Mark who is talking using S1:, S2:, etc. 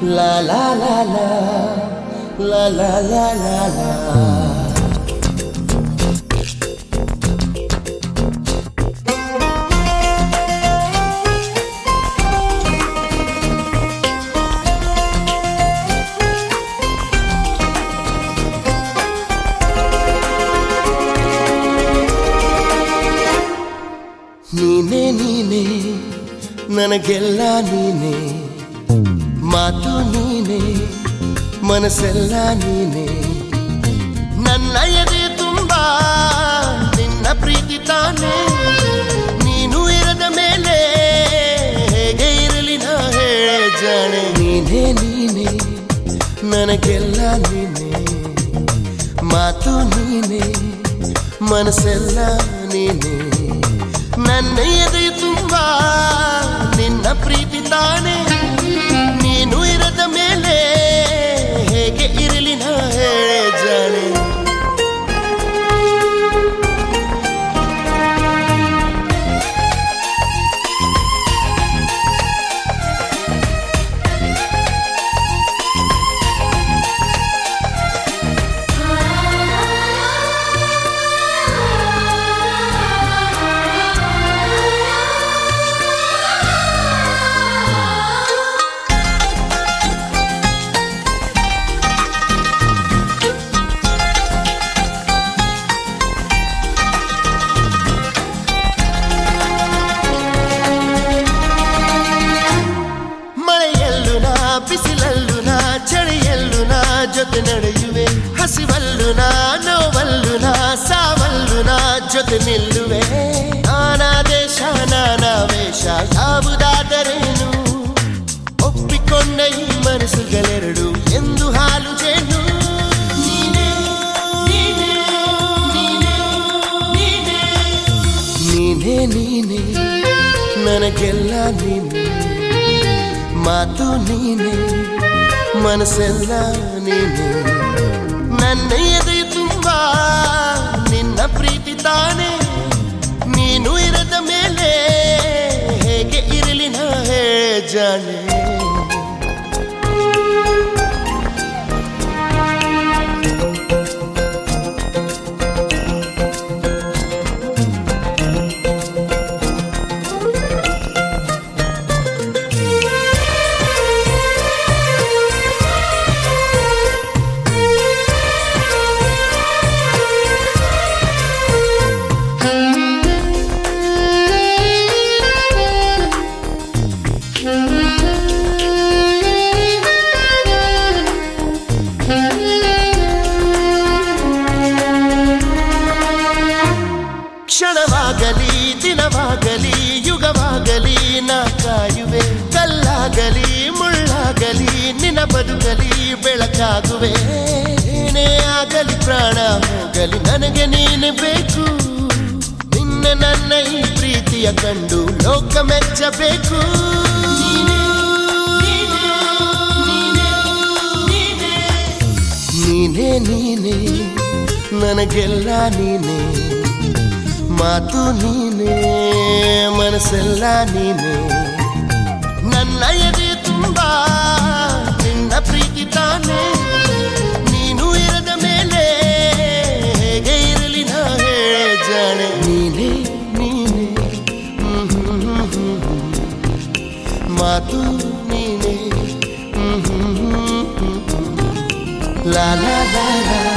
S1: 啦啦啦啦啦啦啦啦啦。ನನಗೆಲ್ಲ ನೀನೇ. ಮಾತು ನೀನೇ, ಮನಸ್ಸೆಲ್ಲ ನೀನೇ. ನನ್ನ ಎದೆ ತುಂಬ, ನಿನ್ನ ಪ್ರೀತಿ ತಾನೇ. ನೀನು ಇರದ ಮೇಲೆ, ಹೇಗೆ ಇರಲಿ ನಾ ಹೇಳ ಜಾಣೆ. ನೀನೇ ನೀನೇ, ನನಗೆಲ್ಲ ನೀನೇ. ಮಾತು ನೀನೇ, ಮನಸ್ಸೆಲ್ಲ ನೀನೇ. ನನ್ನ ಎದೆ ತುಂಬ ಪ್ರೀತಿ ತಾನೇ ಬಿಸಿಲಲ್ಲೂ ನಾ ಚಳಿಯಲ್ಲೂ ನಾ ಜೊತೆ ನಡೆಯುವೆ. ಹಸಿವಲ್ಲೂ ನಾ ನೋವಲ್ಲೂ ನಾ ಸಾವಲ್ಲೂ ನಾ ಜೊತೆ ನಿಲ್ಲುವೆ. ನಾನಾ ದೇಶ ನಾನಾ ವೇಷ ಯಾವುದಾದರೇನು? ಒಪ್ಪಿಕೊಂಡ ಈ ಮನಸ್ಸುಗಳೆರಡು ಎಂದು ಹಾಲು ಜೇನು. ನೀನೇ, ನೀನೇ, ನೀನೇ, ನೀನೇ. ನೀನೇ ನೀನೇ ನನಗೆಲ್ಲ ನೀನೇ. ಮಾತು ನೀನೆ, ಮನಸ್ಸೆಲ್ಲ ನೀನೆ. ನನ್ನ ಎದೆ ತುಂಬ, ನಿನ್ನ ಪ್ರೀತಿ ತಾನೇ. ನೀನು ಇರದ ಮೇಲೆ ಹೇಗೆ ಇರಲಿ ನಾ ಹೇ ಕ್ಷಣವಾಗಲಿ ದಿನವಾಗಲಿ ಯುಗವಾಗಲಿ ನಾ ಕಾಯುವೆ. ಕಲ್ಲಾಗಲಿ ಮುಳ್ಳಾಗಲಿ ನಿನ್ನ ಬದುಕಲಿ ಬೆಳಕಾಗುವೆ. ಏನೇ ಆಗಲಿ ಪ್ರಾಣ ಹೋಗಲಿ ನನಗೆ ನೀನು ಬೇಕು. ನಿನ್ನ ನನ್ನ ಈ ಪ್ರೀತಿಯ ಕಂಡು ಲೋಕ ಮೆಚ್ಚಬೇಕು. ನೀನೇ, ನೀನೇ, ನೀನೇ, ನೀನೇ ನೀನೇ ನನಗೆಲ್ಲ ನೀನೇ. ಮಾತು ನೀನೇ, ಮನಸ್ಸೆಲ್ಲ ನೀನೇ. ನನ್ನ ಎದೆ ತುಂಬ, ನಿನ್ನ ಪ್ರೀತಿ ತಾನೇ. ನೀನು ಇರದ ಮೇಲೆ, ಹೇಗೆ ಇರಲಿ ನಾ ಜಾಣೆ ನೀನೇ ನೀನೇ. ಮಾತು ನೀನೇ. ಲಾಲ ಹ್ಮ್